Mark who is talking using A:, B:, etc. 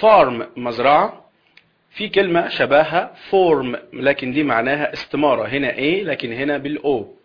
A: فارم مزرعة في كلمة شبهها فورم لكن دي معناها استمارة. هنا A لكن هنا بالأو